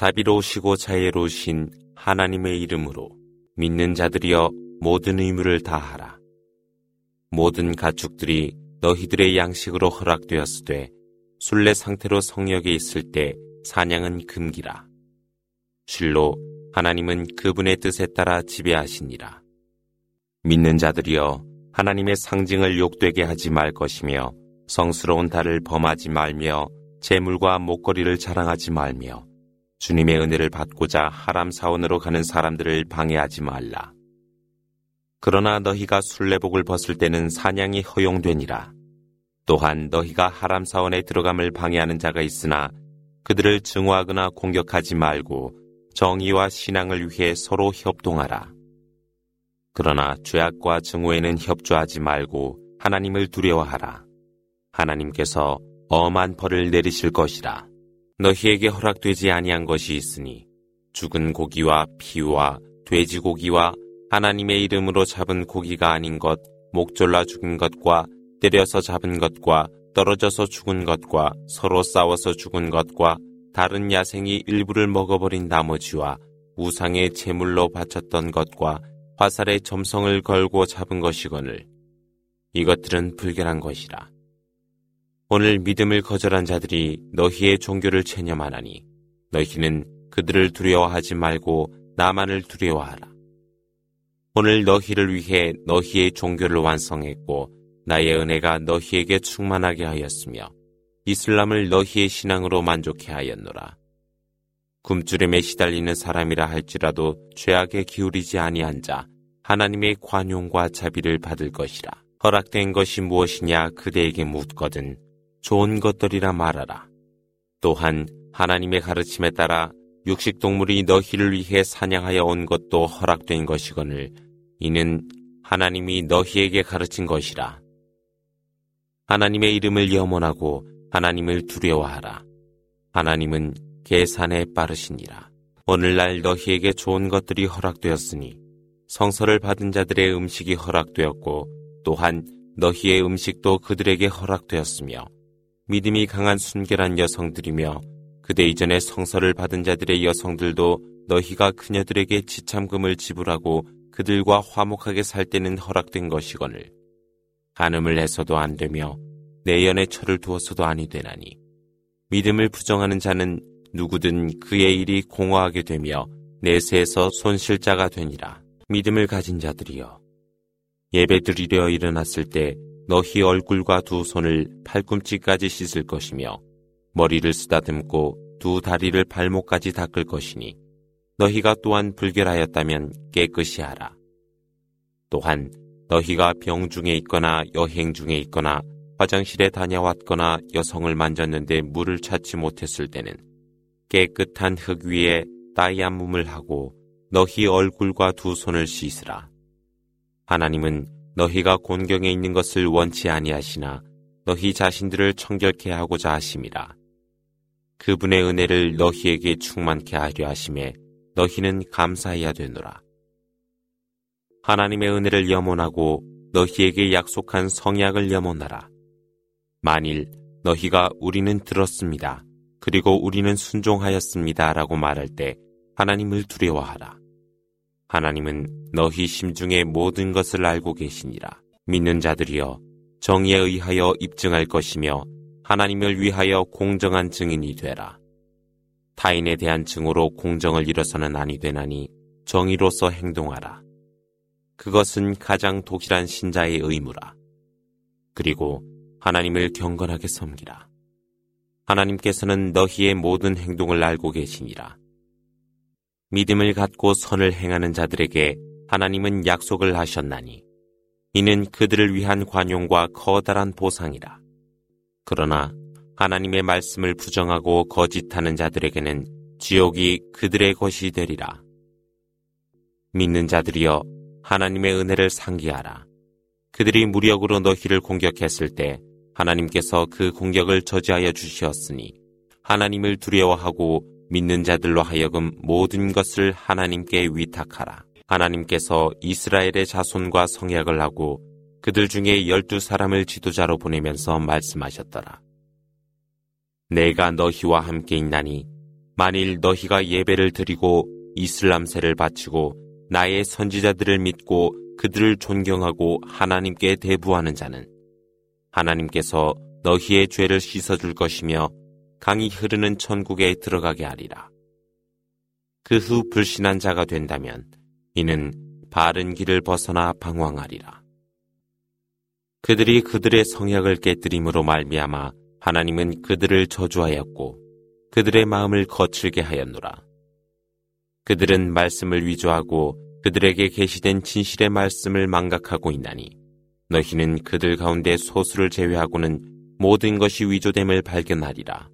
자비로우시고 자애로우신 하나님의 이름으로 믿는 자들이여 모든 의무를 다하라. 모든 가축들이 너희들의 양식으로 허락되었으되 순례 상태로 성역에 있을 때 사냥은 금기라. 실로 하나님은 그분의 뜻에 따라 지배하시니라. 믿는 자들이여 하나님의 상징을 욕되게 하지 말 것이며 성스러운 달을 범하지 말며 재물과 목걸이를 자랑하지 말며 주님의 은혜를 받고자 하람 사원으로 가는 사람들을 방해하지 말라. 그러나 너희가 순례복을 벗을 때는 사냥이 허용되니라. 또한 너희가 하람 사원에 들어감을 방해하는 자가 있으나 그들을 증오하거나 공격하지 말고 정의와 신앙을 위해 서로 협동하라. 그러나 죄악과 증오에는 협조하지 말고 하나님을 두려워하라. 하나님께서 엄한 벌을 내리실 것이라. 너희에게 허락되지 아니한 것이 있으니 죽은 고기와 피와 돼지고기와 하나님의 이름으로 잡은 고기가 아닌 것, 목졸라 죽은 것과 때려서 잡은 것과 떨어져서 죽은 것과 서로 싸워서 죽은 것과 다른 야생이 일부를 먹어버린 나머지와 우상의 제물로 바쳤던 것과 화살에 점성을 걸고 잡은 것이거늘 이것들은 불결한 것이라. 오늘 믿음을 거절한 자들이 너희의 종교를 체념하나니 너희는 그들을 두려워하지 말고 나만을 두려워하라. 오늘 너희를 위해 너희의 종교를 완성했고 나의 은혜가 너희에게 충만하게 하였으며 이슬람을 너희의 신앙으로 만족해 하였노라. 굶주림에 시달리는 사람이라 할지라도 죄악에 기울이지 아니한 자 하나님의 관용과 자비를 받을 것이라. 허락된 것이 무엇이냐 그대에게 묻거든 좋은 것들이라 말하라. 또한 하나님의 가르침에 따라 육식 동물이 너희를 위해 사냥하여 온 것도 허락된 것이거늘 이는 하나님이 너희에게 가르친 것이라. 하나님의 이름을 염원하고 하나님을 두려워하라. 하나님은 계산에 빠르시니라. 오늘날 너희에게 좋은 것들이 허락되었으니 성서를 받은 자들의 음식이 허락되었고 또한 너희의 음식도 그들에게 허락되었으며 믿음이 강한 순결한 여성들이며 그대 이전에 성서를 받은 자들의 여성들도 너희가 그녀들에게 지참금을 지불하고 그들과 화목하게 살 때는 허락된 것이거늘. 간음을 해서도 안 되며 내연의 철을 두어서도 아니 되나니. 믿음을 부정하는 자는 누구든 그의 일이 공허하게 되며 내세에서 손실자가 되니라. 믿음을 가진 자들이여. 예배드리려 일어났을 때 너희 얼굴과 두 손을 팔꿈치까지 씻을 것이며 머리를 쓰다듬고 두 다리를 발목까지 닦을 것이니 너희가 또한 불결하였다면 깨끗이 하라. 또한 너희가 병 중에 있거나 여행 중에 있거나 화장실에 다녀왔거나 여성을 만졌는데 물을 찾지 못했을 때는 깨끗한 흙 위에 따이암음을 하고 너희 얼굴과 두 손을 씻으라. 하나님은 너희가 곤경에 있는 것을 원치 아니하시나 너희 자신들을 청결케 하고자 하심이라. 그분의 은혜를 너희에게 충만케 하려 하심에 너희는 감사해야 되노라. 하나님의 은혜를 염원하고 너희에게 약속한 성약을 염원하라. 만일 너희가 우리는 들었습니다. 그리고 우리는 순종하였습니다. 라고 말할 때 하나님을 두려워하라. 하나님은 너희 심중의 모든 것을 알고 계시니라. 믿는 자들이여 정의에 의하여 입증할 것이며 하나님을 위하여 공정한 증인이 되라. 타인에 대한 증오로 공정을 이뤄서는 아니 되나니 정의로서 행동하라. 그것은 가장 독실한 신자의 의무라. 그리고 하나님을 경건하게 섬기라. 하나님께서는 너희의 모든 행동을 알고 계시니라. 믿음을 갖고 선을 행하는 자들에게 하나님은 약속을 하셨나니 이는 그들을 위한 관용과 커다란 보상이라. 그러나 하나님의 말씀을 부정하고 거짓하는 자들에게는 지옥이 그들의 것이 되리라. 믿는 자들이여 하나님의 은혜를 상기하라. 그들이 무력으로 너희를 공격했을 때 하나님께서 그 공격을 저지하여 주시었으니 하나님을 두려워하고 믿는 자들로 하여금 모든 것을 하나님께 위탁하라. 하나님께서 이스라엘의 자손과 성약을 하고 그들 중에 열두 사람을 지도자로 보내면서 말씀하셨더라. 내가 너희와 함께 있나니 만일 너희가 예배를 드리고 이슬람세를 바치고 나의 선지자들을 믿고 그들을 존경하고 하나님께 대부하는 자는 하나님께서 너희의 죄를 씻어줄 것이며 강이 흐르는 천국에 들어가게 하리라. 그 후 불신한 자가 된다면 이는 바른 길을 벗어나 방황하리라. 그들이 그들의 성약을 깨뜨림으로 말미암아 하나님은 그들을 저주하였고 그들의 마음을 거칠게 하였노라. 그들은 말씀을 위조하고 그들에게 계시된 진실의 말씀을 망각하고 있나니 너희는 그들 가운데 소수를 제외하고는 모든 것이 위조됨을 발견하리라.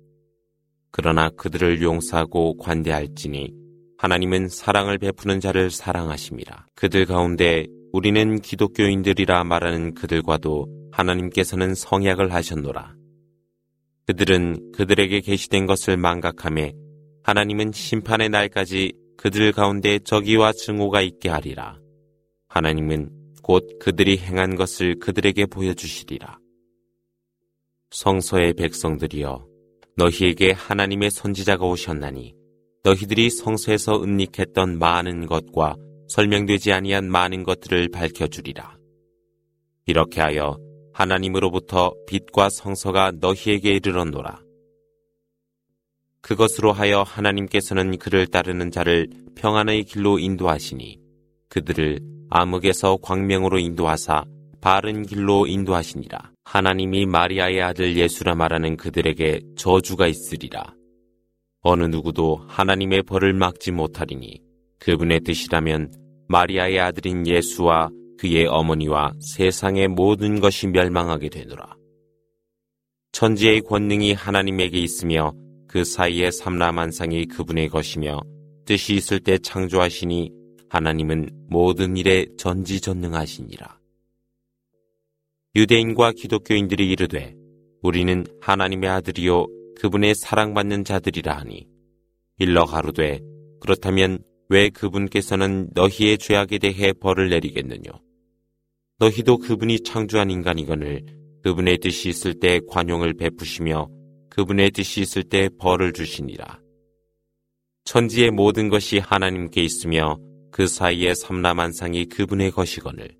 그러나 그들을 용서하고 관대할지니 하나님은 사랑을 베푸는 자를 사랑하심이라. 그들 가운데 우리는 기독교인들이라 말하는 그들과도 하나님께서는 성약을 하셨노라. 그들은 그들에게 계시된 것을 망각함에 하나님은 심판의 날까지 그들 가운데 적의와 증오가 있게 하리라. 하나님은 곧 그들이 행한 것을 그들에게 보여주시리라. 성서의 백성들이여 너희에게 하나님의 선지자가 오셨나니 너희들이 성서에서 은닉했던 많은 것과 설명되지 아니한 많은 것들을 밝혀주리라. 이렇게 하여 하나님으로부터 빛과 성서가 너희에게 이르렀노라. 그것으로 하여 하나님께서는 그를 따르는 자를 평안의 길로 인도하시니 그들을 암흑에서 광명으로 인도하사 바른 길로 인도하시니라. 하나님이 마리아의 아들 예수라 말하는 그들에게 저주가 있으리라. 어느 누구도 하나님의 벌을 막지 못하리니 그분의 뜻이라면 마리아의 아들인 예수와 그의 어머니와 세상의 모든 것이 멸망하게 되노라. 천지의 권능이 하나님에게 있으며 그 사이에 삼라만상이 그분의 것이며 뜻이 있을 때 창조하시니 하나님은 모든 일에 전지전능하시니라. 유대인과 기독교인들이 이르되 우리는 하나님의 아들이요 그분의 사랑받는 자들이라 하니. 일러 가로되 그렇다면 왜 그분께서는 너희의 죄악에 대해 벌을 내리겠느냐 너희도 그분이 창조한 인간이거늘 그분의 뜻이 있을 때 관용을 베푸시며 그분의 뜻이 있을 때 벌을 주시니라. 천지의 모든 것이 하나님께 있으며 그 사이에 삼라만상이 그분의 것이거늘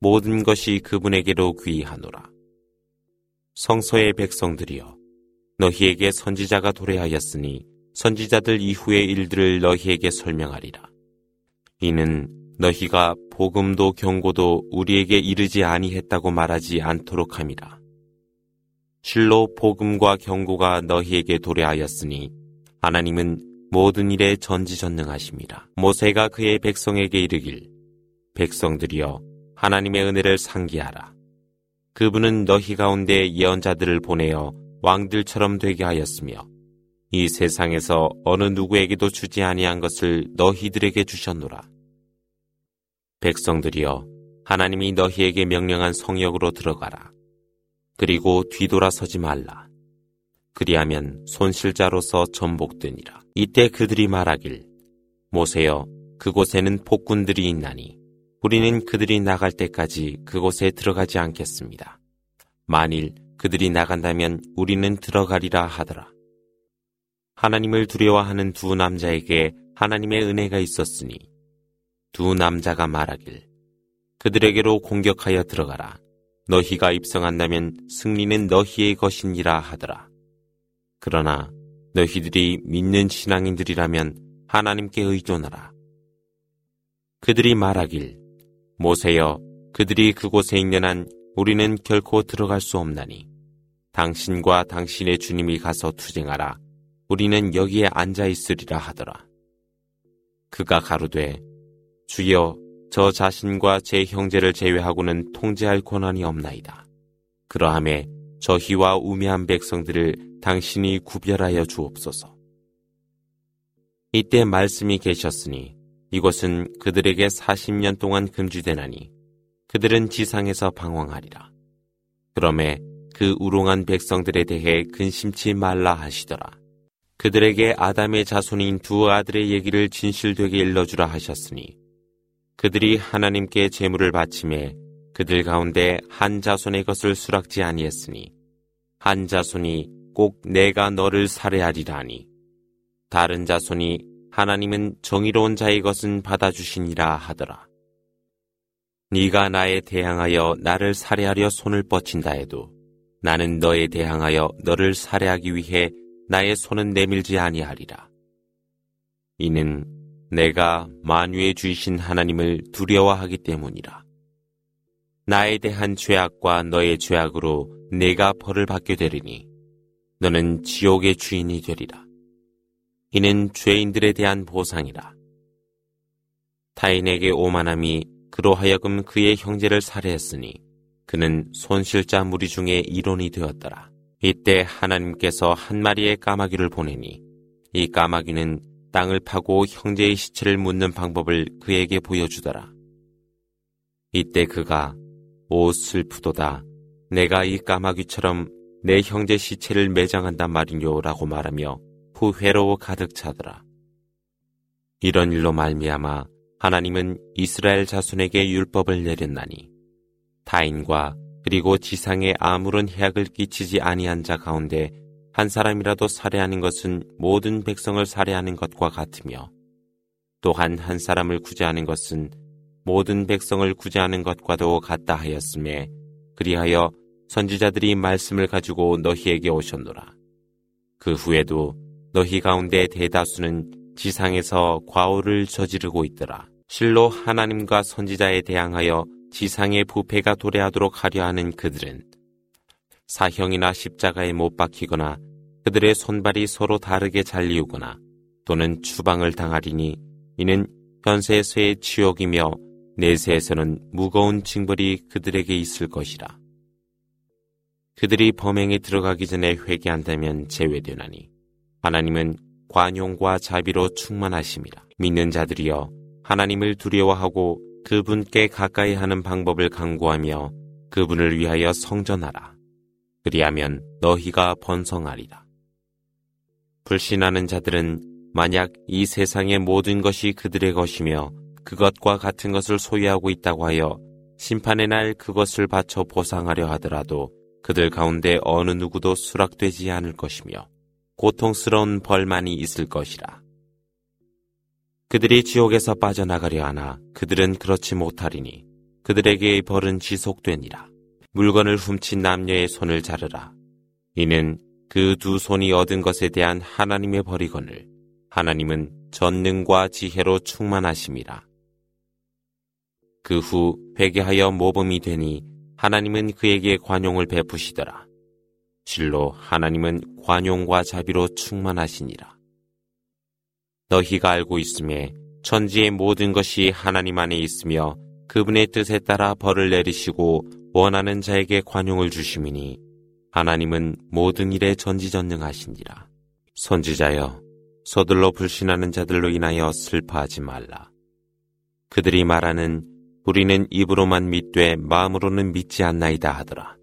모든 것이 그분에게로 귀하노라. 성서의 백성들이여 너희에게 선지자가 도래하였으니 선지자들 이후의 일들을 너희에게 설명하리라. 이는 너희가 복음도 경고도 우리에게 이르지 아니했다고 말하지 않도록 함이라. 실로 복음과 경고가 너희에게 도래하였으니 하나님은 모든 일에 전지전능하십니다. 모세가 그의 백성에게 이르길 백성들이여 하나님의 은혜를 상기하라. 그분은 너희 가운데 예언자들을 보내어 왕들처럼 되게 하였으며 이 세상에서 어느 누구에게도 주지 아니한 것을 너희들에게 주셨노라. 백성들이여 하나님이 너희에게 명령한 성역으로 들어가라. 그리고 뒤돌아서지 말라. 그리하면 손실자로서 전복되니라. 이때 그들이 말하길 모세여 그곳에는 폭군들이 있나니 우리는 그들이 나갈 때까지 그곳에 들어가지 않겠습니다. 만일 그들이 나간다면 우리는 들어가리라 하더라. 하나님을 두려워하는 두 남자에게 하나님의 은혜가 있었으니 두 남자가 말하길 그들에게로 공격하여 들어가라. 너희가 입성한다면 승리는 너희의 것이니라 하더라. 그러나 너희들이 믿는 신앙인들이라면 하나님께 의존하라. 그들이 말하길 모세여 그들이 그곳에 있는 한 우리는 결코 들어갈 수 없나니 당신과 당신의 주님이 가서 투쟁하라. 우리는 여기에 앉아 있으리라 하더라. 그가 가로되 주여 저 자신과 제 형제를 제외하고는 통제할 권한이 없나이다. 그러함에 저희와 우매한 백성들을 당신이 구별하여 주옵소서. 이때 말씀이 계셨으니 이것은 그들에게 40년 동안 금지되나니 그들은 지상에서 방황하리라. 그럼에 그 우롱한 백성들에 대해 근심치 말라 하시더라. 그들에게 아담의 자손인 두 아들의 얘기를 진실되게 일러주라 하셨으니 그들이 하나님께 제물을 바침해 그들 가운데 한 자손의 것을 수락지 아니했으니 한 자손이 꼭 내가 너를 살해하리라 하니 다른 자손이 하나님은 정의로운 자의 것은 받아주시니라 하더라. 네가 나에 대항하여 나를 살해하려 손을 뻗친다 해도 나는 너에 대항하여 너를 살해하기 위해 나의 손은 내밀지 아니하리라. 이는 내가 만유의 주이신 하나님을 두려워하기 때문이라. 나에 대한 죄악과 너의 죄악으로 내가 벌을 받게 되리니 너는 지옥의 주인이 되리라. 이는 죄인들에 대한 보상이라. 타인에게 오만함이 그로 하여금 그의 형제를 살해했으니 그는 손실자 무리 중에 이론이 되었더라. 이때 하나님께서 한 마리의 까마귀를 보내니 이 까마귀는 땅을 파고 형제의 시체를 묻는 방법을 그에게 보여주더라. 이때 그가 오 슬프도다 내가 이 까마귀처럼 내 형제 시체를 매장한단 말이뇨라고 말하며 후회로 가득 차더라. 이런 일로 말미암아 하나님은 이스라엘 자손에게 율법을 내렸나니 타인과 그리고 지상에 아무런 해악을 끼치지 아니한 자 가운데 한 사람이라도 살해하는 것은 모든 백성을 살해하는 것과 같으며 또한 한 사람을 구제하는 것은 모든 백성을 구제하는 것과도 같다 하였음에 그리하여 선지자들이 말씀을 가지고 너희에게 오셨노라. 그 후에도 너희 가운데 대다수는 지상에서 과오를 저지르고 있더라. 실로 하나님과 선지자에 대항하여 지상의 부패가 도래하도록 하려 하는 그들은 사형이나 십자가에 못 박히거나 그들의 손발이 서로 다르게 잘리우거나 또는 추방을 당하리니 이는 현세에서의 지옥이며 내세에서는 무거운 징벌이 그들에게 있을 것이라. 그들이 범행에 들어가기 전에 회개한다면 제외되나니 하나님은 관용과 자비로 충만하심이라. 믿는 자들이여 하나님을 두려워하고 그분께 가까이 하는 방법을 강구하며 그분을 위하여 성전하라. 그리하면 너희가 번성하리라. 불신하는 자들은 만약 이 세상의 모든 것이 그들의 것이며 그것과 같은 것을 소유하고 있다고 하여 심판의 날 그것을 바쳐 보상하려 하더라도 그들 가운데 어느 누구도 수락되지 않을 것이며 고통스러운 벌만이 있을 것이라. 그들이 지옥에서 빠져나가려 하나 그들은 그렇지 못하리니 그들에게의 벌은 지속되니라. 물건을 훔친 남녀의 손을 자르라. 이는 그 두 손이 얻은 것에 대한 하나님의 벌이거늘 하나님은 전능과 지혜로 충만하심이라. 그 후 회개하여 모범이 되니 하나님은 그에게 관용을 베푸시더라. 실로 하나님은 관용과 자비로 충만하시니라. 너희가 알고 있음에 천지의 모든 것이 하나님 안에 있으며 그분의 뜻에 따라 벌을 내리시고 원하는 자에게 관용을 주심이니 하나님은 모든 일에 전지전능하시니라. 선지자여, 서둘러 불신하는 자들로 인하여 슬퍼하지 말라. 그들이 말하는 우리는 입으로만 믿되 마음으로는 믿지 않나이다 하더라.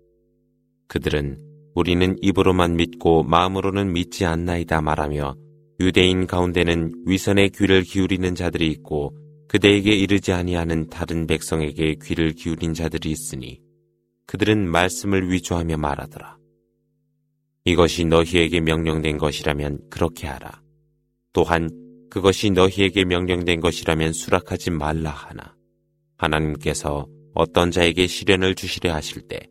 그들은 우리는 입으로만 믿고 마음으로는 믿지 않나이다 말하며 유대인 가운데는 위선의 귀를 기울이는 자들이 있고 그대에게 이르지 아니하는 다른 백성에게 귀를 기울인 자들이 있으니 그들은 말씀을 위조하며 말하더라. 이것이 너희에게 명령된 것이라면 그렇게 하라. 또한 그것이 너희에게 명령된 것이라면 수락하지 말라 하나. 하나님께서 어떤 자에게 시련을 주시려 하실 때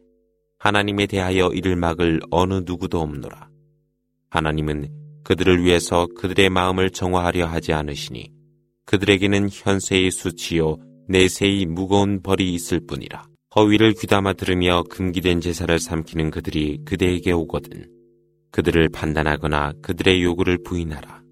하나님에 대하여 이를 막을 어느 누구도 없노라. 하나님은 그들을 위해서 그들의 마음을 정화하려 하지 않으시니 그들에게는 현세의 수치요 내세의 무거운 벌이 있을 뿐이라. 허위를 귀담아 들으며 금기된 제사를 삼키는 그들이 그대에게 오거든 그들을 판단하거나 그들의 요구를 부인하라.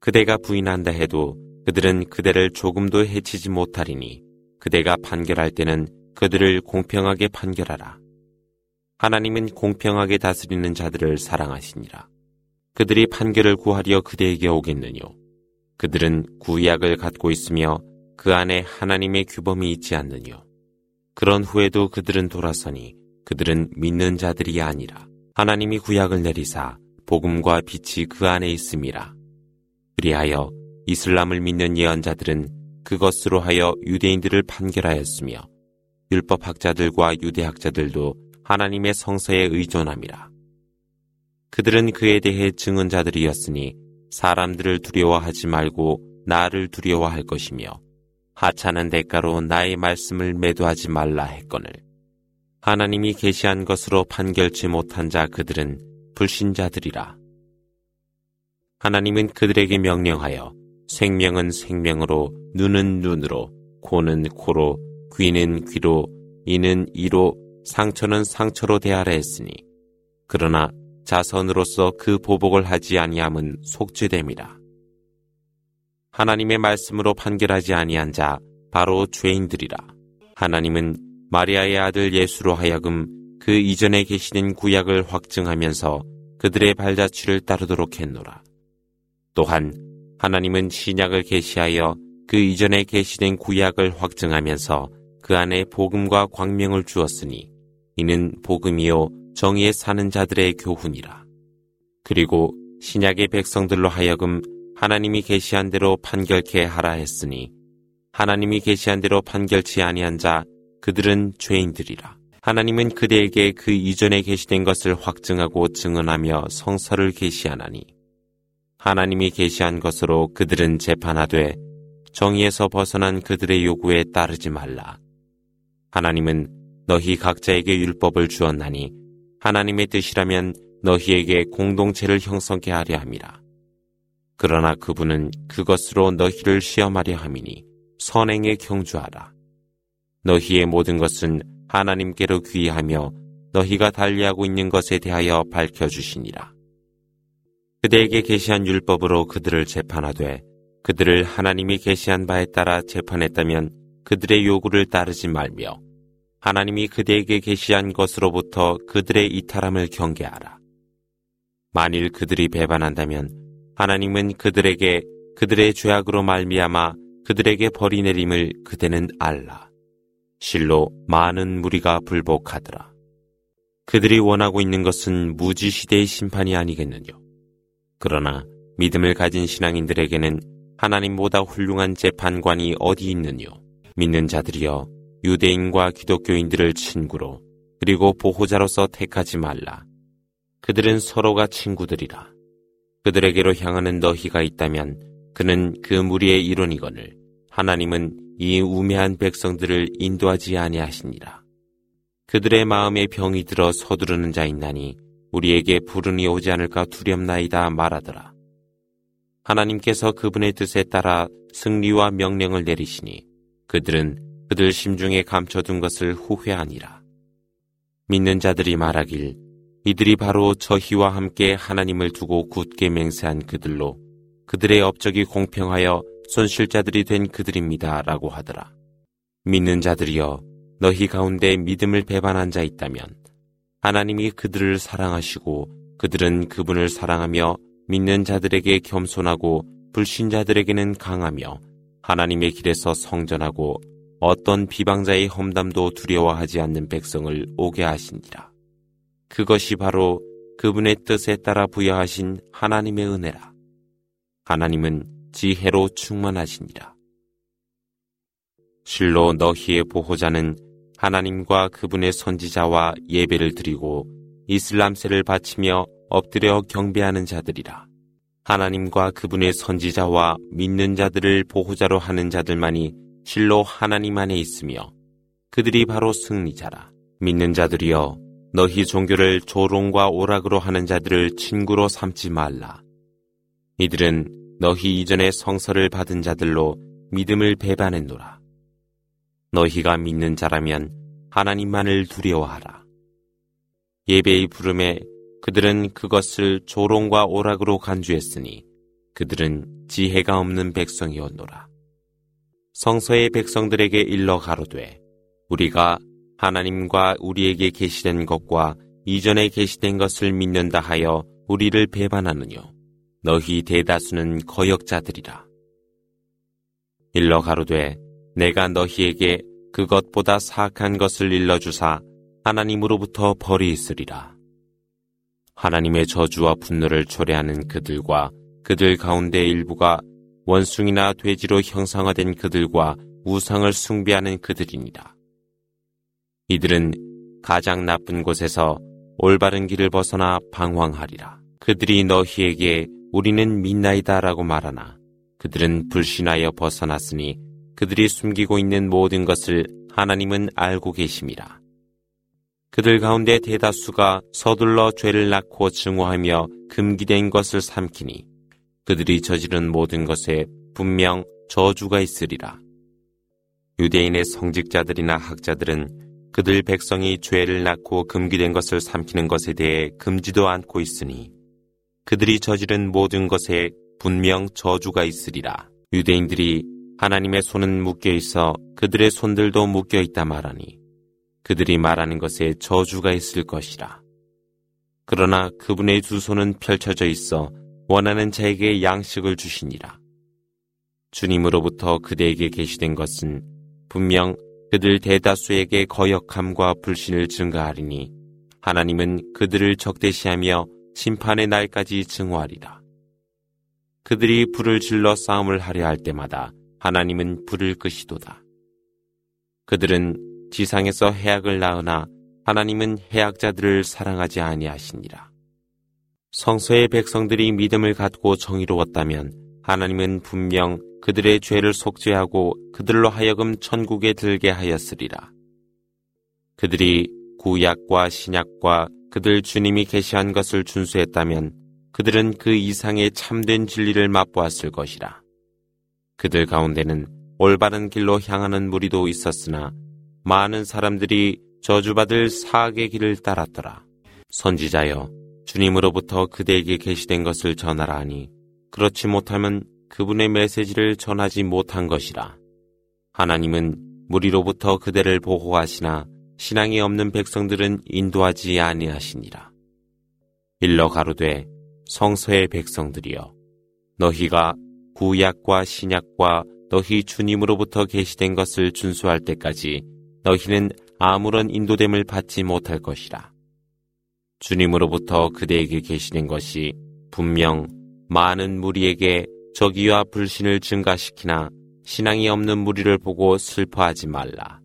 그대가 부인한다 해도 그들은 그대를 조금도 해치지 못하리니 그대가 판결할 때는 그들을 공평하게 판결하라. 하나님은 공평하게 다스리는 자들을 사랑하시니라. 그들이 판결을 구하려 그대에게 오겠느뇨. 그들은 구약을 갖고 있으며 그 안에 하나님의 규범이 있지 않느뇨. 그런 후에도 그들은 돌아서니 그들은 믿는 자들이 아니라 하나님이 구약을 내리사 복음과 빛이 그 안에 있음이라. 그리하여 이슬람을 믿는 예언자들은 그것으로 하여 유대인들을 판결하였으며 율법학자들과 유대학자들도 하나님의 성서에 의존함이라. 그들은 그에 대해 증언자들이었으니 사람들을 두려워하지 말고 나를 두려워할 것이며 하찮은 대가로 나의 말씀을 매도하지 말라 했거늘. 하나님이 계시한 것으로 판결치 못한 자 그들은 불신자들이라. 하나님은 그들에게 명령하여 생명은 생명으로, 눈은 눈으로, 코는 코로, 귀는 귀로, 이는 이로, 상처는 상처로 대하라 했으니, 그러나 자선으로서 그 보복을 하지 아니함은 속죄됨이라. 하나님의 말씀으로 판결하지 아니한 자 바로 죄인들이라. 하나님은 마리아의 아들 예수로 하여금 그 이전에 계시는 구약을 확증하면서 그들의 발자취를 따르도록 했노라. 또한 하나님은 신약을 계시하여 그 이전에 계시된 구약을 확증하면서 그 안에 복음과 광명을 주었으니 이는 복음이요 정의에 사는 자들의 교훈이라. 그리고 신약의 백성들로 하여금 하나님이 계시한 대로 판결케 하라 했으니 하나님이 계시한 대로 판결치 아니한 자 그들은 죄인들이라. 하나님은 그대에게 그 이전에 계시된 것을 확증하고 증언하며 성서를 계시하나니 하나님이 계시한 것으로 그들은 재판하되 정의에서 벗어난 그들의 요구에 따르지 말라. 하나님은 너희 각자에게 율법을 주었나니 하나님의 뜻이라면 너희에게 공동체를 형성케 하려 함이라. 그러나 그분은 그것으로 너희를 시험하려 함이니 선행에 경주하라. 너희의 모든 것은 하나님께로 귀하며 너희가 달리하고 있는 것에 대하여 밝혀주시니라. 그대에게 계시한 율법으로 그들을 재판하되 그들을 하나님이 계시한 바에 따라 재판했다면 그들의 요구를 따르지 말며 하나님이 그대에게 계시한 것으로부터 그들의 이탈함을 경계하라. 만일 그들이 배반한다면 하나님은 그들에게 그들의 죄악으로 말미암아 그들에게 벌이 내림을 그대는 알라. 실로 많은 무리가 불복하더라. 그들이 원하고 있는 것은 무지 시대의 심판이 아니겠느냐. 그러나 믿음을 가진 신앙인들에게는 하나님보다 훌륭한 재판관이 어디 있느냐. 믿는 자들이여 유대인과 기독교인들을 친구로 그리고 보호자로서 택하지 말라. 그들은 서로가 친구들이라. 그들에게로 향하는 너희가 있다면 그는 그 무리의 일원이거늘 하나님은 이 우매한 백성들을 인도하지 아니하시니라. 그들의 마음에 병이 들어 서두르는 자 있나니 우리에게 불운이 오지 않을까 두렵나이다 말하더라. 하나님께서 그분의 뜻에 따라 승리와 명령을 내리시니 그들은 그들 심중에 감춰둔 것을 후회하니라. 믿는 자들이 말하길 이들이 바로 저희와 함께 하나님을 두고 굳게 맹세한 그들로 그들의 업적이 공평하여 손실자들이 된 그들입니다. 라고 하더라. 믿는 자들이여 너희 가운데 믿음을 배반한 자 있다면 하나님이 그들을 사랑하시고 그들은 그분을 사랑하며 믿는 자들에게 겸손하고 불신자들에게는 강하며 하나님의 길에서 성전하고 어떤 비방자의 험담도 두려워하지 않는 백성을 오게 하시니라. 그것이 바로 그분의 뜻에 따라 부여하신 하나님의 은혜라. 하나님은 지혜로 충만하시니라. 실로 너희의 보호자는 하나님과 그분의 선지자와 예배를 드리고 이슬람세를 바치며 엎드려 경배하는 자들이라. 하나님과 그분의 선지자와 믿는 자들을 보호자로 하는 자들만이 실로 하나님 안에 있으며 그들이 바로 승리자라. 믿는 자들이여 너희 종교를 조롱과 오락으로 하는 자들을 친구로 삼지 말라. 이들은 너희 이전에 성서를 받은 자들로 믿음을 배반했노라. 너희가 믿는 자라면 하나님만을 두려워하라. 예배의 부름에 그들은 그것을 조롱과 오락으로 간주했으니 그들은 지혜가 없는 백성이었노라. 성서의 백성들에게 일러 가로되 우리가 하나님과 우리에게 계시된 것과 이전에 계시된 것을 믿는다 하여 우리를 배반하느뇨. 너희 대다수는 거역자들이라. 일러 가로되 내가 너희에게 그것보다 사악한 것을 일러 주사 하나님으로부터 벌이 있으리라. 하나님의 저주와 분노를 초래하는 그들과 그들 가운데 일부가 원숭이나 돼지로 형상화된 그들과 우상을 숭배하는 그들이니라. 이들은 가장 나쁜 곳에서 올바른 길을 벗어나 방황하리라. 그들이 너희에게 우리는 믿나이다 라고 말하나 그들은 불신하여 벗어났으니 그들이 숨기고 있는 모든 것을 하나님은 알고 계심이라. 그들 가운데 대다수가 서둘러 죄를 낳고 증오하며 금기된 것을 삼키니 그들이 저지른 모든 것에 분명 저주가 있으리라. 유대인의 성직자들이나 학자들은 그들 백성이 죄를 낳고 금기된 것을 삼키는 것에 대해 금지도 않고 있으니 그들이 저지른 모든 것에 분명 저주가 있으리라. 유대인들이 하나님의 손은 묶여 있어 그들의 손들도 묶여 있다 말하니 그들이 말하는 것에 저주가 있을 것이라. 그러나 그분의 두 손은 펼쳐져 있어 원하는 자에게 양식을 주시니라. 주님으로부터 그대에게 계시된 것은 분명 그들 대다수에게 거역함과 불신을 증가하리니 하나님은 그들을 적대시하며 심판의 날까지 증오하리라. 그들이 불을 질러 싸움을 하려 할 때마다 하나님은 불을 끄시도다. 그들은 지상에서 해악을 낳으나 하나님은 해악자들을 사랑하지 아니하시니라. 성서의 백성들이 믿음을 갖고 정의로웠다면 하나님은 분명 그들의 죄를 속죄하고 그들로 하여금 천국에 들게 하였으리라. 그들이 구약과 신약과 그들 주님이 계시한 것을 준수했다면 그들은 그 이상의 참된 진리를 맛보았을 것이라. 그들 가운데는 올바른 길로 향하는 무리도 있었으나 많은 사람들이 저주받을 사악의 길을 따랐더라. 선지자여, 주님으로부터 그대에게 계시된 것을 전하라 하니 그렇지 못하면 그분의 메시지를 전하지 못한 것이라. 하나님은 무리로부터 그대를 보호하시나 신앙이 없는 백성들은 인도하지 아니하시니라. 일러 가로되 성서의 백성들이여 너희가 구약과 신약과 너희 주님으로부터 계시된 것을 준수할 때까지 너희는 아무런 인도됨을 받지 못할 것이라. 주님으로부터 그대에게 계시된 것이 분명 많은 무리에게 적의와 불신을 증가시키나 신앙이 없는 무리를 보고 슬퍼하지 말라.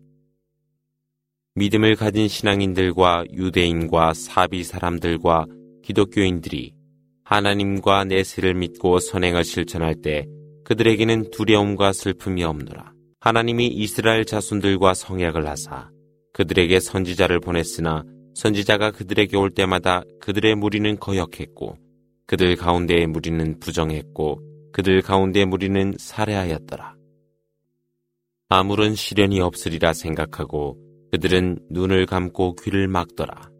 믿음을 가진 신앙인들과 유대인과 사비 사람들과 기독교인들이 하나님과 내세를 믿고 선행을 실천할 때 그들에게는 두려움과 슬픔이 없노라. 하나님이 이스라엘 자손들과 성약을 하사 그들에게 선지자를 보냈으나 선지자가 그들에게 올 때마다 그들의 무리는 거역했고 그들 가운데의 무리는 부정했고 그들 가운데 무리는 살해하였더라. 아무런 시련이 없으리라 생각하고 그들은 눈을 감고 귀를 막더라.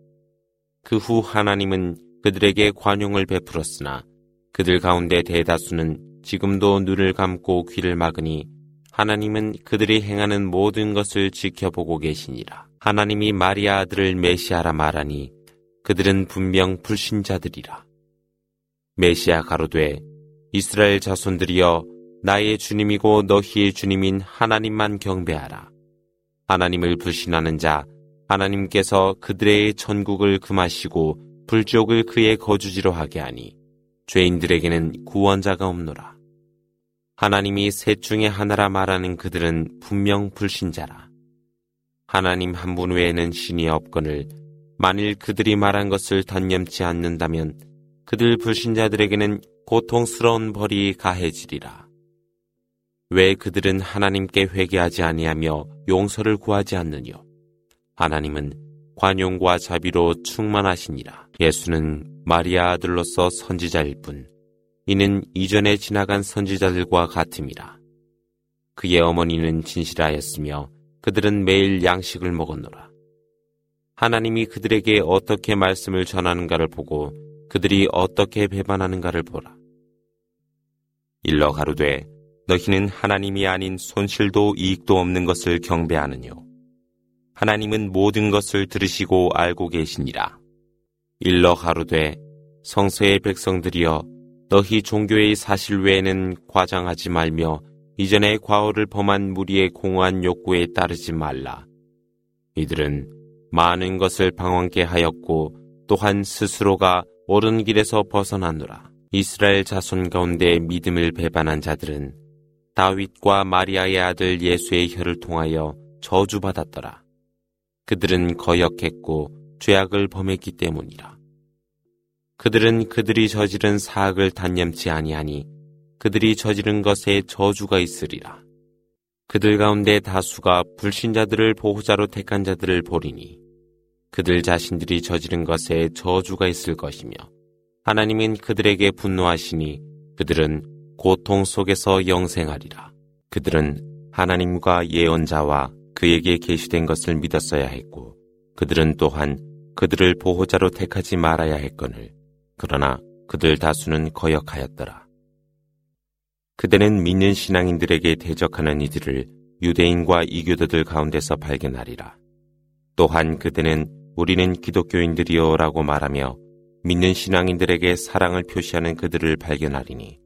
그 후 하나님은 그들에게 관용을 베풀었으나 그들 가운데 대다수는 지금도 눈을 감고 귀를 막으니 하나님은 그들이 행하는 모든 것을 지켜보고 계시니라. 하나님이 마리아 아들을 메시아라 말하니 그들은 분명 불신자들이라. 메시아 가로되 이스라엘 자손들이여 나의 주님이고 너희의 주님인 하나님만 경배하라. 하나님을 불신하는 자 하나님께서 그들의 천국을 금하시고 불족을 그의 거주지로 하게 하니 죄인들에게는 구원자가 없노라. 하나님이 셋 중에 하나라 말하는 그들은 분명 불신자라. 하나님 한 분 외에는 신이 없거늘 만일 그들이 말한 것을 단념치 않는다면 그들 불신자들에게는 고통스러운 벌이 가해지리라. 왜 그들은 하나님께 회개하지 아니하며 용서를 구하지 않느뇨? 하나님은 관용과 자비로 충만하시니라. 예수는 마리아 아들로서 선지자일 뿐, 이는 이전에 지나간 선지자들과 같음이라. 그의 어머니는 진실하였으며 그들은 매일 양식을 먹었노라. 하나님이 그들에게 어떻게 말씀을 전하는가를 보고 그들이 어떻게 배반하는가를 보라. 일러 가로되 너희는 하나님이 아닌 손실도 이익도 없는 것을 경배하느뇨. 하나님은 모든 것을 들으시고 알고 계시니라. 일러 가로되 성서의 백성들이여 너희 종교의 사실 외에는 과장하지 말며 이전에 과오를 범한 무리의 공허한 욕구에 따르지 말라. 이들은 많은 것을 방황케 하였고 또한 스스로가 옳은 길에서 벗어나노라. 이스라엘 자손 가운데 믿음을 배반한 자들은 다윗과 마리아의 아들 예수의 혀를 통하여 저주받았더라. 그들은 거역했고 죄악을 범했기 때문이라. 그들은 그들이 저지른 사악을 단념치 아니하니 그들이 저지른 것에 저주가 있으리라. 그들 가운데 다수가 불신자들을 보호자로 택한 자들을 보리니 그들 자신들이 저지른 것에 저주가 있을 것이며 하나님은 그들에게 분노하시니 그들은 고통 속에서 영생하리라. 그들은 하나님과 예언자와 그에게 계시된 것을 믿었어야 했고 그들은 또한 그들을 보호자로 택하지 말아야 했거늘 그러나 그들 다수는 거역하였더라. 그대는 믿는 신앙인들에게 대적하는 이들을 유대인과 이교도들 가운데서 발견하리라. 또한 그대는 우리는 기독교인들이요라고 말하며 믿는 신앙인들에게 사랑을 표시하는 그들을 발견하리니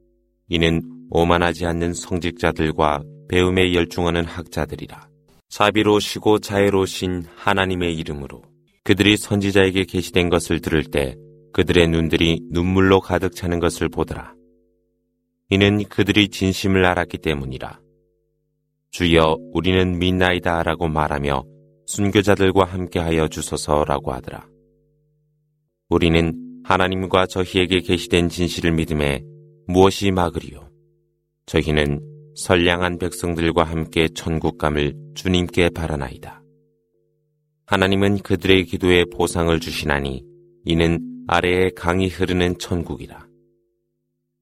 이는 오만하지 않는 성직자들과 배움에 열중하는 학자들이라. 자비로우시고 자애로우신 하나님의 이름으로 그들이 선지자에게 계시된 것을 들을 때 그들의 눈들이 눈물로 가득 차는 것을 보더라. 이는 그들이 진심을 알았기 때문이라. 주여 우리는 믿나이다 라고 말하며 순교자들과 함께하여 주소서라고 하더라. 우리는 하나님과 저희에게 계시된 진실을 믿음에 무엇이 막으리요? 저희는 선량한 백성들과 함께 천국감을 주님께 바라나이다. 하나님은 그들의 기도에 보상을 주시나니 이는 아래에 강이 흐르는 천국이라.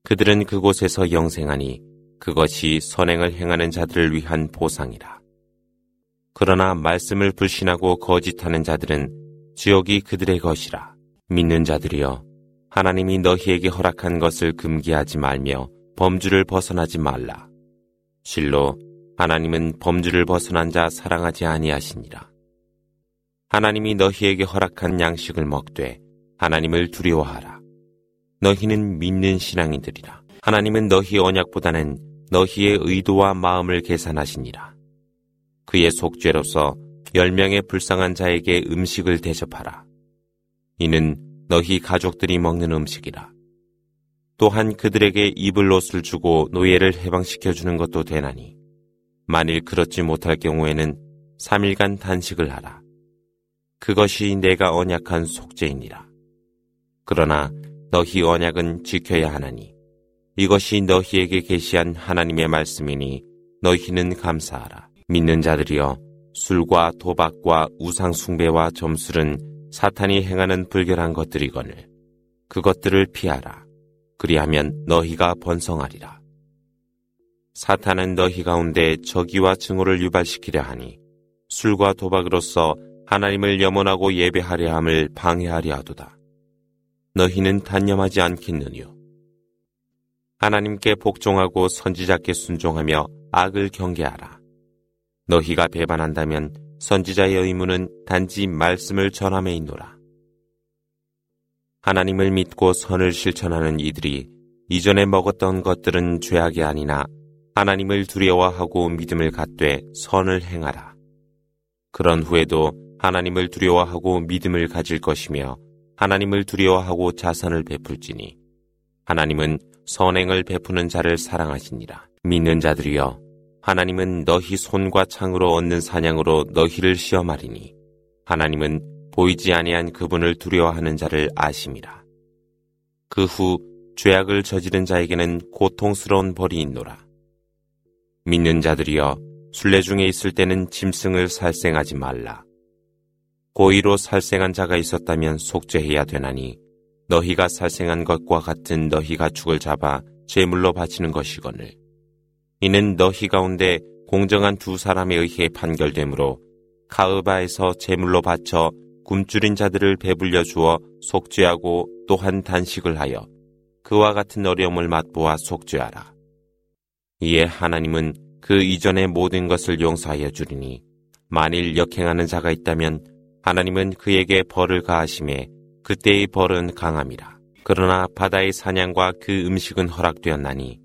그들은 그곳에서 영생하니 그것이 선행을 행하는 자들을 위한 보상이라. 그러나 말씀을 불신하고 거짓하는 자들은 지옥이 그들의 것이라. 믿는 자들이여 하나님이 너희에게 허락한 것을 금기하지 말며 범주를 벗어나지 말라. 실로 하나님은 범주를 벗어난 자 사랑하지 아니하시니라. 하나님이 너희에게 허락한 양식을 먹되 하나님을 두려워하라. 너희는 믿는 신앙인들이라. 하나님은 너희 언약보다는 너희의 의도와 마음을 계산하시니라. 그의 속죄로서 열 명의 불쌍한 자에게 음식을 대접하라. 이는 너희 가족들이 먹는 음식이라. 또한 그들에게 입을 옷을 주고 노예를 해방시켜 주는 것도 되나니 만일 그렇지 못할 경우에는 3일간 단식을 하라. 그것이 내가 언약한 속죄이니라. 그러나 너희 언약은 지켜야 하나니 이것이 너희에게 계시한 하나님의 말씀이니 너희는 감사하라. 믿는 자들이여 술과 도박과 우상 숭배와 점술은 사탄이 행하는 불결한 것들이거늘 그것들을 피하라. 그리하면 너희가 번성하리라. 사탄은 너희 가운데 저기와 증오를 유발시키려 하니 술과 도박으로서 하나님을 염원하고 예배하려 함을 방해하려 하도다. 너희는 단념하지 않겠느뇨. 하나님께 복종하고 선지자께 순종하며 악을 경계하라. 너희가 배반한다면 선지자의 의무는 단지 말씀을 전함에 있노라. 하나님을 믿고 선을 실천하는 이들이 이전에 먹었던 것들은 죄악이 아니나 하나님을 두려워하고 믿음을 갖되 선을 행하라. 그런 후에도 하나님을 두려워하고 믿음을 가질 것이며 하나님을 두려워하고 자선을 베풀지니 하나님은 선행을 베푸는 자를 사랑하시니라. 믿는 자들이여 하나님은 너희 손과 창으로 얻는 사냥으로 너희를 시험하리니 하나님은 보이지 아니한 그분을 두려워하는 자를 아심이라. 그 후 죄악을 저지른 자에게는 고통스러운 벌이 있노라. 믿는 자들이여 순례 중에 있을 때는 짐승을 살생하지 말라. 고의로 살생한 자가 있었다면 속죄해야 되나니 너희가 살생한 것과 같은 너희 가축을 잡아 제물로 바치는 것이거늘. 이는 너희 가운데 공정한 두 사람에 의해 판결되므로 가으바에서 제물로 바쳐 굶주린 자들을 배불려 주어 속죄하고 또한 단식을 하여 그와 같은 어려움을 맛보아 속죄하라. 이에 하나님은 그 이전의 모든 것을 용서하여 주리니 만일 역행하는 자가 있다면 하나님은 그에게 벌을 가하심에 그때의 벌은 강함이라. 그러나 바다의 사냥과 그 음식은 허락되었나니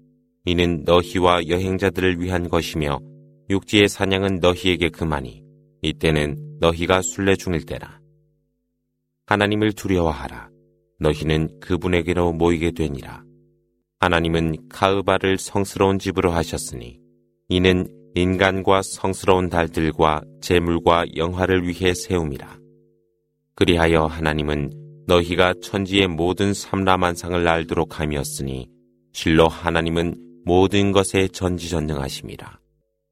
이는 너희와 여행자들을 위한 것이며 육지의 사냥은 너희에게 그만이 이때는 너희가 순례 중일 때라. 하나님을 두려워하라. 너희는 그분에게로 모이게 되니라. 하나님은 카으바를 성스러운 집으로 하셨으니 이는 인간과 성스러운 달들과 재물과 영화를 위해 세움이라. 그리하여 하나님은 너희가 천지의 모든 삼라만상을 알도록 함이었으니 실로 하나님은 모든 것에 전지전능하심이라.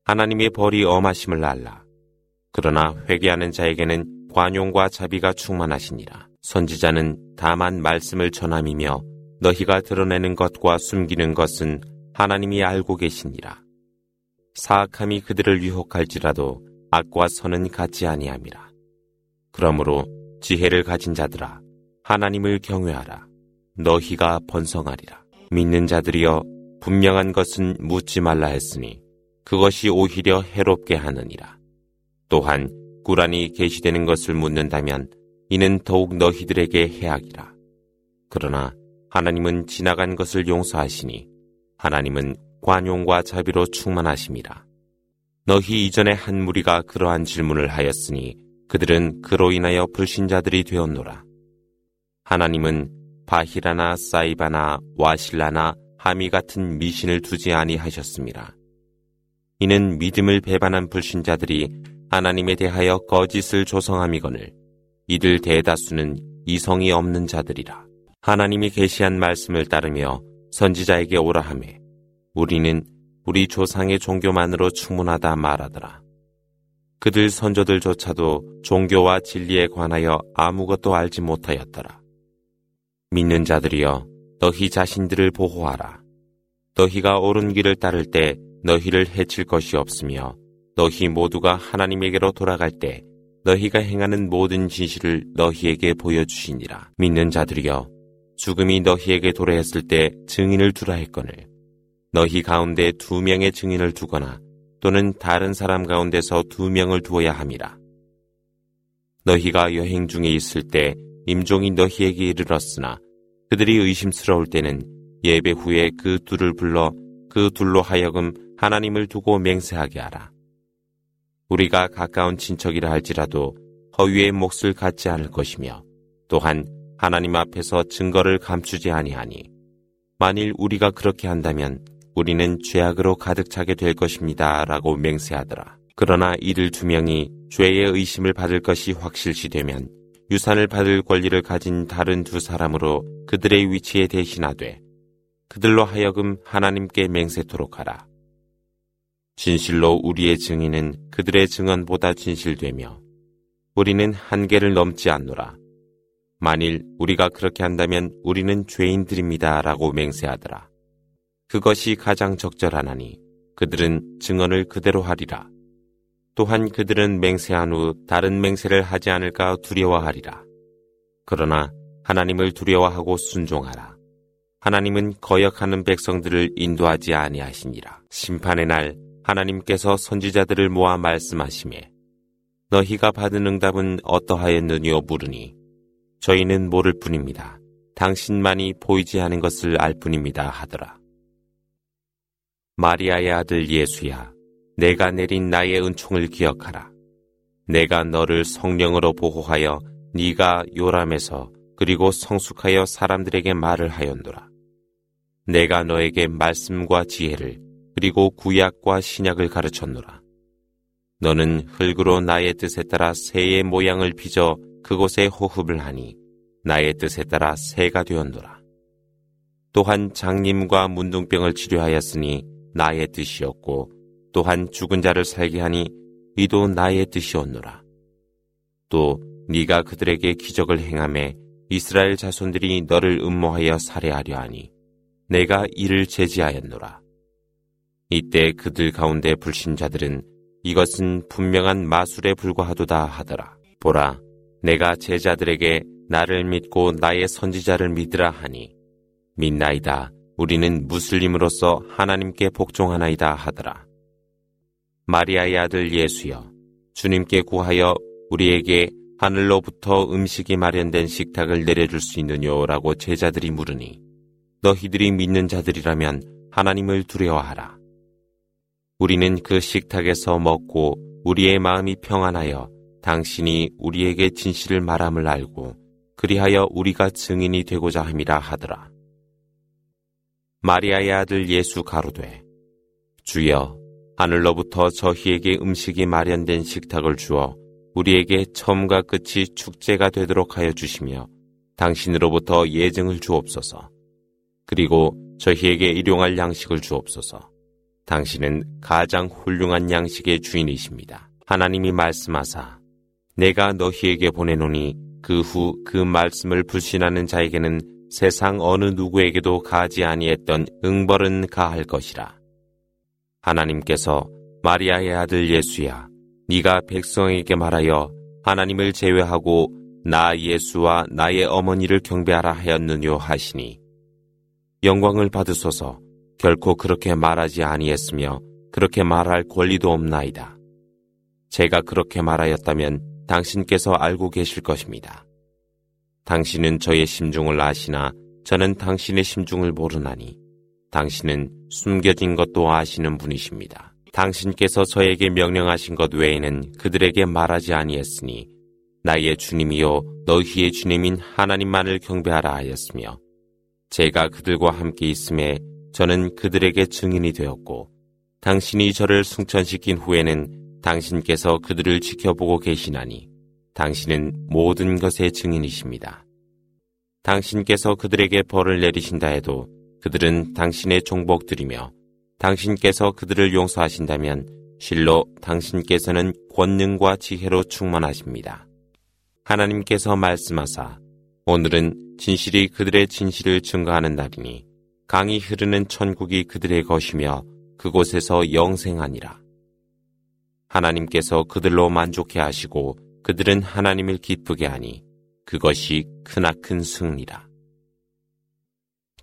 하나님의 벌이 엄하심을 알라. 그러나 회개하는 자에게는 관용과 자비가 충만하시니라. 선지자는 다만 말씀을 전함이며 너희가 드러내는 것과 숨기는 것은 하나님이 알고 계시니라. 사악함이 그들을 유혹할지라도 악과 선은 같지 아니함이라. 그러므로 지혜를 가진 자들아 하나님을 경외하라. 너희가 번성하리라. 믿는 자들이여 분명한 것은 묻지 말라 했으니 그것이 오히려 해롭게 하느니라. 또한 꾸란이 계시되는 것을 묻는다면 이는 더욱 너희들에게 해악이라. 그러나 하나님은 지나간 것을 용서하시니 하나님은 관용과 자비로 충만하심이라. 너희 이전에 한 무리가 그러한 질문을 하였으니 그들은 그로 인하여 불신자들이 되었노라. 하나님은 바히라나 사이바나 와실라나 하미 같은 미신을 두지 아니하셨습니다. 이는 믿음을 배반한 불신자들이 하나님에 대하여 거짓을 조성함이거늘 이들 대다수는 이성이 없는 자들이라. 하나님이 계시한 말씀을 따르며 선지자에게 오라 하매 우리는 우리 조상의 종교만으로 충분하다 말하더라. 그들 선조들조차도 종교와 진리에 관하여 아무것도 알지 못하였더라. 믿는 자들이여 너희 자신들을 보호하라. 너희가 옳은 길을 따를 때 너희를 해칠 것이 없으며 너희 모두가 하나님에게로 돌아갈 때 너희가 행하는 모든 진실을 너희에게 보여주시니라. 믿는 자들이여 죽음이 너희에게 도래했을 때 증인을 두라 했거늘 너희 가운데 두 명의 증인을 두거나 또는 다른 사람 가운데서 두 명을 두어야 함이라. 너희가 여행 중에 있을 때 임종이 너희에게 이르렀으나 그들이 의심스러울 때는 예배 후에 그 둘을 불러 그 둘로 하여금 하나님을 두고 맹세하게 하라. 우리가 가까운 친척이라 할지라도 허위의 몫을 갖지 않을 것이며 또한 하나님 앞에서 증거를 감추지 아니하니 만일 우리가 그렇게 한다면 우리는 죄악으로 가득 차게 될 것입니다. 라고 맹세하더라. 그러나 이들 두 명이 죄의 의심을 받을 것이 확실시 되면 유산을 받을 권리를 가진 다른 두 사람으로 그들의 위치에 대신하되 그들로 하여금 하나님께 맹세토록 하라. 진실로 우리의 증인은 그들의 증언보다 진실되며 우리는 한계를 넘지 않노라. 만일 우리가 그렇게 한다면 우리는 죄인들입니다. 라고 맹세하더라. 그것이 가장 적절하나니 그들은 증언을 그대로 하리라. 또한 그들은 맹세한 후 다른 맹세를 하지 않을까 두려워하리라. 그러나 하나님을 두려워하고 순종하라. 하나님은 거역하는 백성들을 인도하지 아니하시니라. 심판의 날 하나님께서 선지자들을 모아 말씀하시매 너희가 받은 응답은 어떠하였느냐고 물으니 저희는 모를 뿐입니다. 당신만이 보이지 않은 것을 알 뿐입니다 하더라. 마리아의 아들 예수야, 내가 내린 나의 은총을 기억하라. 내가 너를 성령으로 보호하여 네가 요람에서 그리고 성숙하여 사람들에게 말을 하였노라. 내가 너에게 말씀과 지혜를 그리고 구약과 신약을 가르쳤노라. 너는 흙으로 나의 뜻에 따라 새의 모양을 빚어 그곳에 호흡을 하니 나의 뜻에 따라 새가 되었노라. 또한 장님과 문둥병을 치료하였으니 나의 뜻이었고 또한 죽은 자를 살게 하니 이도 나의 뜻이었노라. 또 네가 그들에게 기적을 행함에 이스라엘 자손들이 너를 음모하여 살해하려 하니 내가 이를 제지하였노라. 이때 그들 가운데 불신자들은 이것은 분명한 마술에 불과하도다 하더라. 보라, 내가 제자들에게 나를 믿고 나의 선지자를 믿으라 하니 믿나이다. 우리는 무슬림으로서 하나님께 복종하나이다 하더라. 마리아의 아들 예수여, 주님께 구하여 우리에게 하늘로부터 음식이 마련된 식탁을 내려줄 수 있느냐라고 제자들이 물으니 너희들이 믿는 자들이라면 하나님을 두려워하라. 우리는 그 식탁에서 먹고 우리의 마음이 평안하여 당신이 우리에게 진실을 말함을 알고 그리하여 우리가 증인이 되고자 함이라 하더라. 마리아의 아들 예수 가로되 주여 하늘로부터 저희에게 음식이 마련된 식탁을 주어 우리에게 처음과 끝이 축제가 되도록 하여 주시며 당신으로부터 예증을 주옵소서. 그리고 저희에게 일용할 양식을 주옵소서. 당신은 가장 훌륭한 양식의 주인이십니다. 하나님이 말씀하사 내가 너희에게 보내노니 그 후그 그 말씀을 불신하는 자에게는 세상 어느 누구에게도 가지 아니했던 응벌은 가할 것이라. 하나님께서 마리아의 아들 예수야, 네가 백성에게 말하여 하나님을 제외하고 나 예수와 나의 어머니를 경배하라 하였느뇨 하시니 영광을 받으소서 결코 그렇게 말하지 아니했으며 그렇게 말할 권리도 없나이다. 제가 그렇게 말하였다면 당신께서 알고 계실 것입니다. 당신은 저의 심중을 아시나 저는 당신의 심중을 모르나니 당신은 숨겨진 것도 아시는 분이십니다. 당신께서 저에게 명령하신 것 외에는 그들에게 말하지 아니했으니 나의 주님이요 너희의 주님인 하나님만을 경배하라 하였으며 제가 그들과 함께 있음에 저는 그들에게 증인이 되었고 당신이 저를 승천시킨 후에는 당신께서 그들을 지켜보고 계시나니 당신은 모든 것의 증인이십니다. 당신께서 그들에게 벌을 내리신다 해도 그들은 당신의 종복들이며 당신께서 그들을 용서하신다면 실로 당신께서는 권능과 지혜로 충만하십니다. 하나님께서 말씀하사 오늘은 진실이 그들의 진실을 증거하는 날이니 강이 흐르는 천국이 그들의 것이며 그곳에서 영생하니라. 하나님께서 그들로 만족해 하시고 그들은 하나님을 기쁘게 하니 그것이 크나큰 승리라.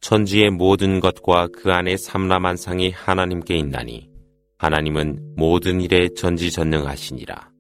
천지의 모든 것과 그 안에 삼라만상이 하나님께 있나니 하나님은 모든 일에 전지전능하시니라.